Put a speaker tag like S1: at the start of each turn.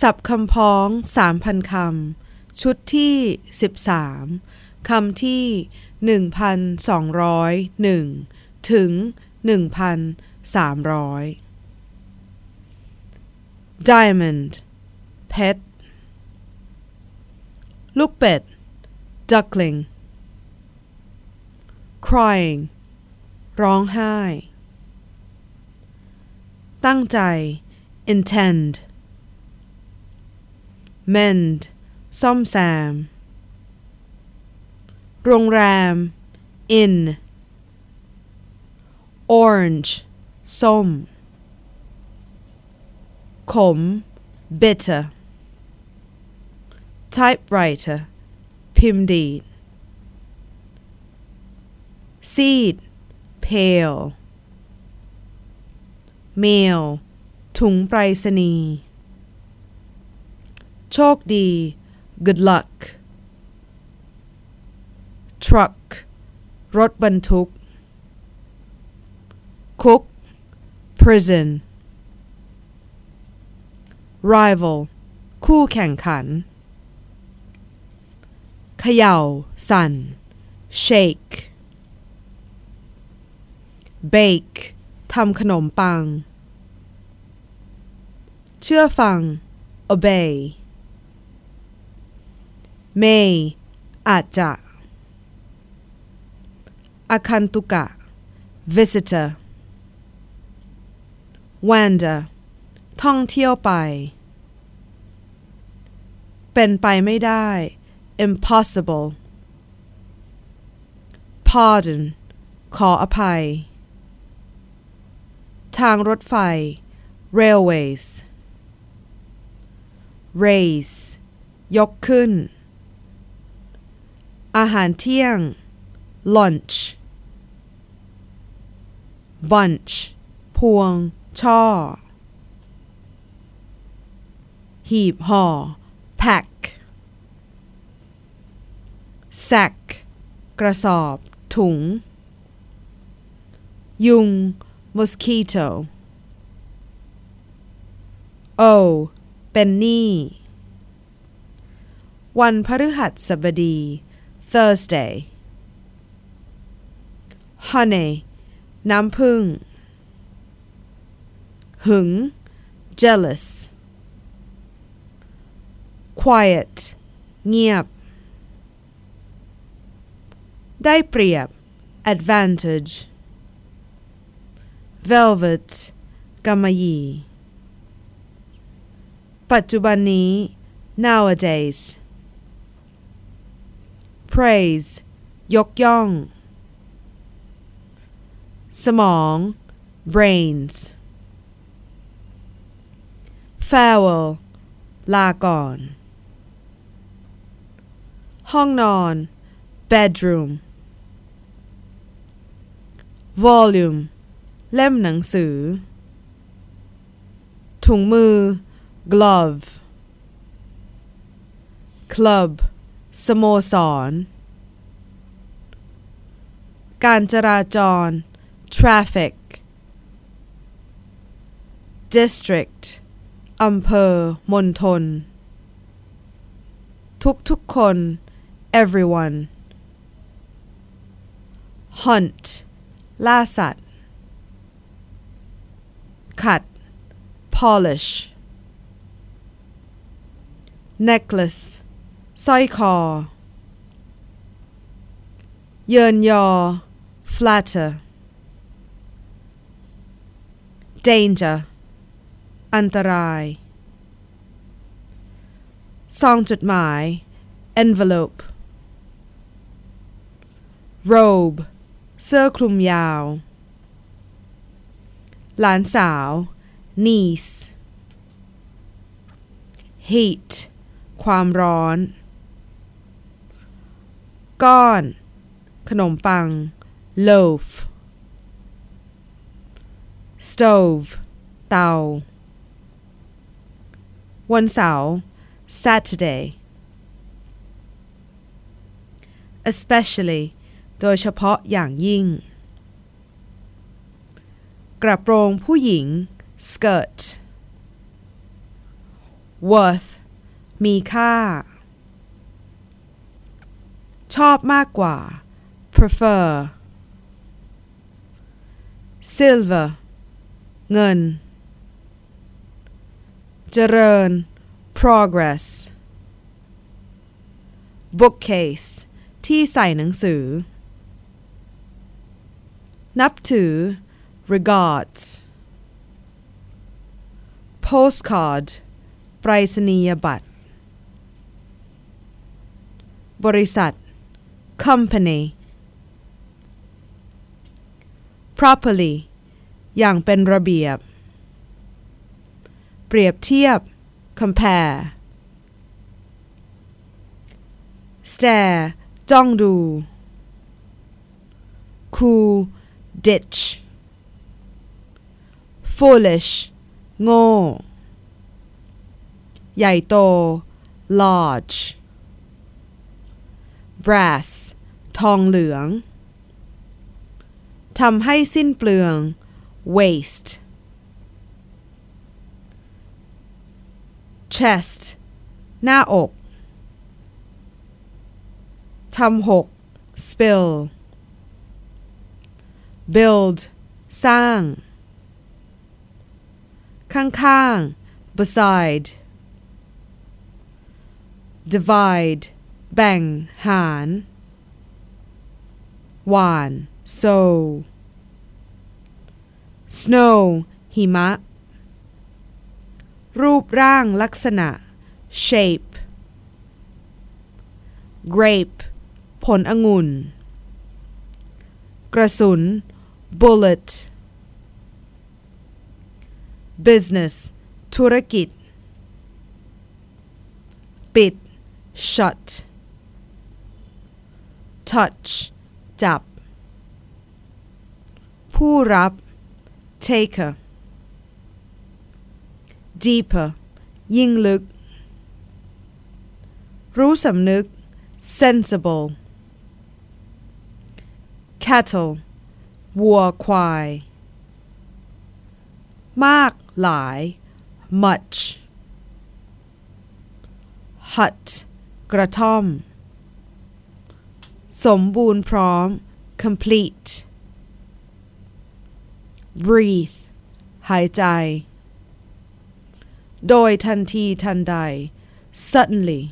S1: สับคำพ้องสามพันคำ ชุดที่สิบสามคำที่หนึ่งพันสองร้อยหนึ่งถึงหนึ่งพันสามร้อย diamond เพชรลูกเป็ด duckling crying ร้องไห้ ตั้งใจ intend mend ซ่อมแซม โรงแรม in orange ส้ม ขม bitter typewriter พิมพ์ดีด seed pale mail ถุงไปรษณีย์ โชคดี good luck truck รถบรรทุก cook prison rival คู่แข่งขันเขย่า สั่น shake bake ทำขนมปัง เชื่อฟัง obey may อาจจะอาคันตุกะ visitor wander ท่องเที่ยวไป เป็นไปไม่ได้ impossible pardon ขออภัย ทางรถไฟ railways raise ยกขึ้น อาหารเที่ยง lunch bunch พวง ช่อ หีบห่อ pack sack กระสอบ ถุง ยุง mosquito o เป็นหนี้ วันพฤหัสบดี Thursday honey น้ำผึ้ง หึง jealous quiet เงียบ ได้เปรียบ advantage velvet กำมะหยี่ ปัจจุบันนี้ nowadays praise ยกย่อง สมอง brains farewell ลาก่อน ห้องนอน bedroom volume เล่มหนังสือ ถุงมือ glove club สโมสร การจราจร traffic district อำเภอ มณฑล ทุกทุกคน everyone hunt ล่าสัตว์ขัด polish necklace สร้อยคอ เยินยอ flatter danger อันตราย ซองจดหมาย envelope robe เสื้อคลุมยาว หลานสาว niece heat ความร้อน ก้อน ขนมปัง loaf stove เตา วันเสาร์ Saturday especially โดยเฉพาะอย่างยิ่ง กระโปรงผู้หญิง skirt worth มีค่า ชอบมากกว่า prefer silver เงิน เจริญ progress bookcase ที่ใส่หนังสือ นับถือ regards postcard ไปรษณียบัตร บริษัท company properly อย่างเป็นระเบียบ เปรียบเทียบ compare stare จ้องดู cool ditch foolish โง่ ใหญ่โต large brass ทองเหลืองทำให้สิ้นเปลือง waste chest หน้าอก ทำหก spill build สร้าง ข้างๆ beside divide แบ่งหารหวาน sow snow หิมะ รูปร่างลักษณะ shape grape ผลองุ่น กระสุน bullet business ธุรกิจ ปิด shut touch จับ ผู้รับ taker deeper ยิ่งลึก รู้สำนึก sensible cattle วัวควาย มากหลาย much hut กระท่อม สมบูรณ์พร้อม complete breathe หายใจ โดยทันทีทันใด suddenly